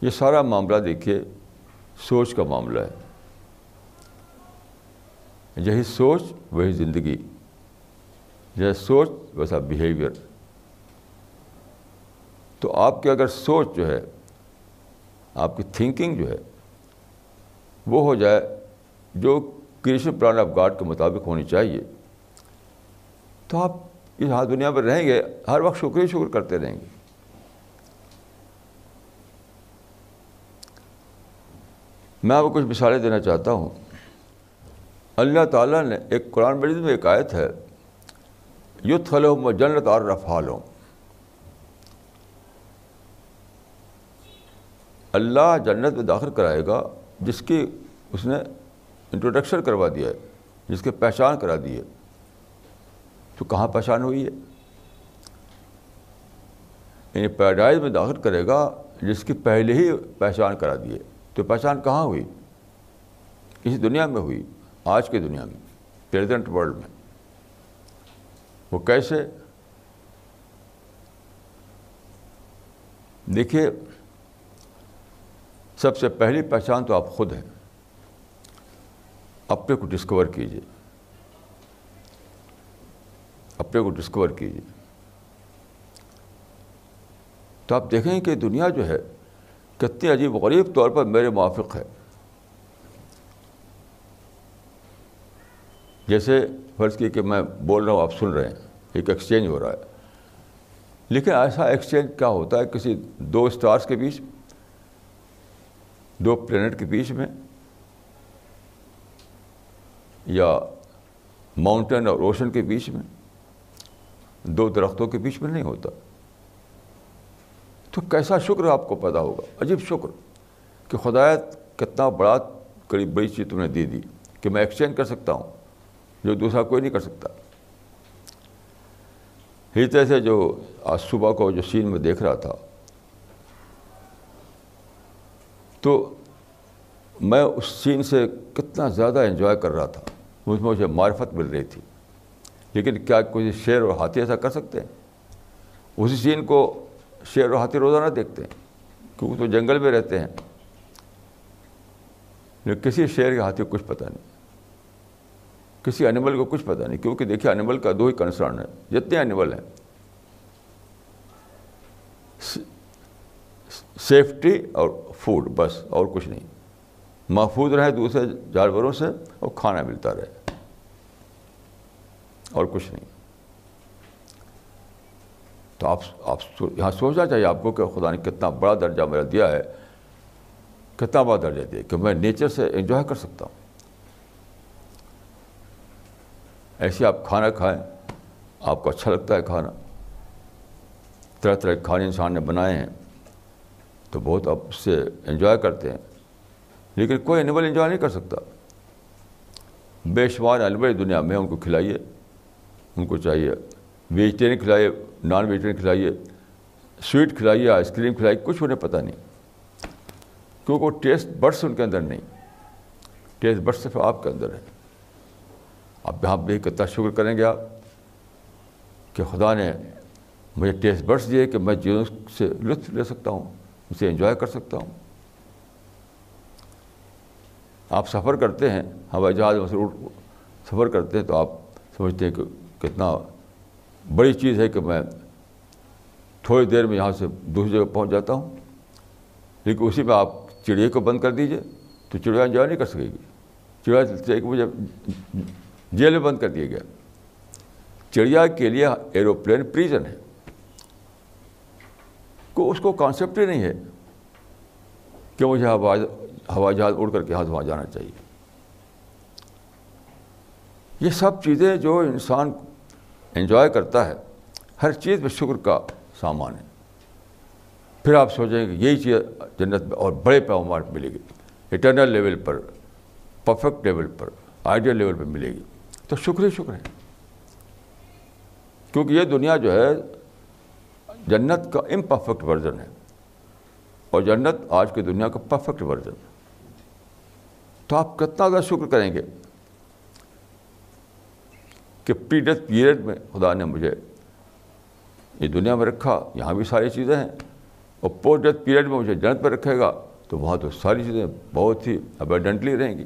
یہ سارا معاملہ دیکھیے، سوچ کا معاملہ ہے۔ یہی سوچ وہی زندگی جیسے سوچ ویسا بیہیویئر تو آپ کی اگر سوچ جو ہے، آپ کی تھنکنگ جو ہے، وہ ہو جائے جو کریشن پلان آف گاڈ کے مطابق ہونی چاہیے، تو آپ اس ہاتھ دنیا میں رہیں گے، ہر وقت شکر ہی شکر کرتے رہیں گے۔ میں آپ کو کچھ مثالیں دینا چاہتا ہوں۔ اللہ تعالیٰ نے ایک قرآن مجید میں ایک آیت ہے یوتھ خلو جنت اور رفالوں اللہ جنت میں داخل کرائے گا، جس کی اس نے انٹروڈکشن کروا دیا ہے، جس کی پہچان کرا دی ہے۔ تو کہاں پہچان ہوئی ہے؟ یعنی پیراڈائز میں داخل کرے گا، جس کی پہلے ہی پہچان کرا دی ہے۔ تو پہچان کہاں ہوئی؟ کسی دنیا میں ہوئی، آج کی دنیا میں پریزنٹ ورلڈ میں۔ وہ کیسے؟ دیکھیے، سب سے پہلی پہچان تو آپ خود ہیں۔ اپنے کو ڈسکور کیجیے اپنے کو ڈسکور کیجیے تو آپ دیکھیں کہ دنیا جو ہے کتنی عجیب غریب طور پر میرے موافق ہے۔ جیسے فرض کی کہ میں بول رہا ہوں، آپ سن رہے ہیں، ایک ایکسچینج ہو رہا ہے۔ لیکن ایسا ایکسچینج کیا ہوتا ہے، کسی دو اسٹارس کے بیچ، دو پلینٹ کے بیچ میں، یا ماؤنٹین اور اوشن کے بیچ میں، دو درختوں کے بیچ میں نہیں ہوتا۔ تو کیسا شکر آپ کو پیدا ہوگا؟ عجیب شکر کہ خدایت کتنا بڑا قریب بڑی چیز تم نے دے دی کہ میں ایکسچینج کر سکتا ہوں، جو دوسرا کوئی نہیں کر سکتا۔ اسی طرح سے جو آج صبح کو جو سین میں دیکھ رہا تھا، تو میں اس سین سے کتنا زیادہ انجوائے کر رہا تھا۔ اس میں مجھے معرفت مل رہی تھی۔ لیکن کیا کوئی شیر اور ہاتھی ایسا کر سکتے ہیں؟ اسی سین کو شیر اور ہاتھی روزانہ دیکھتے ہیں، کیونکہ تو جنگل میں رہتے ہیں۔ لیکن کسی شیر کے ہاتھی کو کچھ پتہ نہیں۔ کسی اینیمل کو کچھ پتہ نہیں، کیونکہ دیکھیے اینیمل کا دو ہی کنسرن ہے۔ جتنے اینیمل ہیں۔ سیفٹی اور فوڈ بس، اور کچھ نہیں۔ محفوظ رہے دوسرے جانوروں سے اور کھانا ملتا رہے۔ اور کچھ نہیں۔ تو آپ آپ یہاں سوچنا چاہیے آپ کو کہ خدا نے کتنا بڑا درجہ میرا دیا ہے، کتنا بڑا درجہ دیا کہ میں نیچر سے انجوائے کر سکتا ہوں۔ ایسے آپ کھانا کھائیں، آپ کو اچھا لگتا ہے کھانا۔ طرح طرح کے کھانے انسان نے بنائے ہیں تو بہت آپ اس سے انجوائے کرتے ہیں۔ لیکن کوئی اینیمل انجوائے نہیں کر سکتا۔ بے شمار اینیمل دنیا میں ان کو کھلائیے، ان کو چاہیے ویجیٹیرین کھلائیے نان ویجیٹیرین کھلائیے، سویٹ کھلائیے، آئس کریم کھلائیے، کچھ انہیں پتہ نہیں۔ کیونکہ وہ ٹیسٹ برڈس ان کے اندر نہیں۔ ٹیسٹ برڈس صرف آپ کے اندر ہے اب یہاں بھی کتنا شکر کریں گے آپ کہ خدا نے مجھے ٹیسٹ برڈس دیے کہ میں جیون سے لطف لے سکتا ہوں، اسے انجوائے کر سکتا ہوں۔ آپ سفر کرتے ہیں، ہوائی جہاز میں سفر کرتے ہیں تو آپ سمجھتے ہیں کہ کتنا بڑی چیز ہے کہ میں تھوڑی دیر میں یہاں سے دوسری جگہ پہنچ جاتا ہوں، لیکن اسی میں آپ چڑیا کو بند کر دیجیے تو چڑیا انجوائے نہیں کر سکے گی۔ چڑیا مجھے جیل میں بند کر دیا گیا۔ چڑیا کے لیے ایروپلین پریزن ہے۔ کو اس کو کانسیپٹ ہی نہیں ہے کہ مجھے ہوائی جہاز اڑ کر کے ہاتھ وہاں جانا چاہیے۔ یہ سب چیزیں جو انسان انجوائے کرتا ہے، ہر چیز میں شکر کا سامان ہے۔ پھر آپ سوچیں کہ یہی چیز جنت میں اور بڑے پیمانے پر ملے گی۔ اٹرنل لیول پر پرفیکٹ لیول پر آئیڈیل لیول پہ ملے گی۔ تو شکر ہی شکر ہے۔ کیونکہ یہ دنیا جو ہے، جنت کا امپرفیکٹ ورژن ہے۔ اور جنت آج کی دنیا کا پرفیکٹ ورژن ہے۔ تو آپ کتنا زیادہ شکر کریں گے کہ پری ڈیتھ پیریڈ میں خدا نے مجھے یہ دنیا میں رکھا، یہاں بھی ساری چیزیں ہیں، اور پوسٹ ڈیتھ پیریڈ میں مجھے جنت پر رکھے گا، تو وہاں تو ساری چیزیں بہت ہی ابیڈنٹلی رہیں گی۔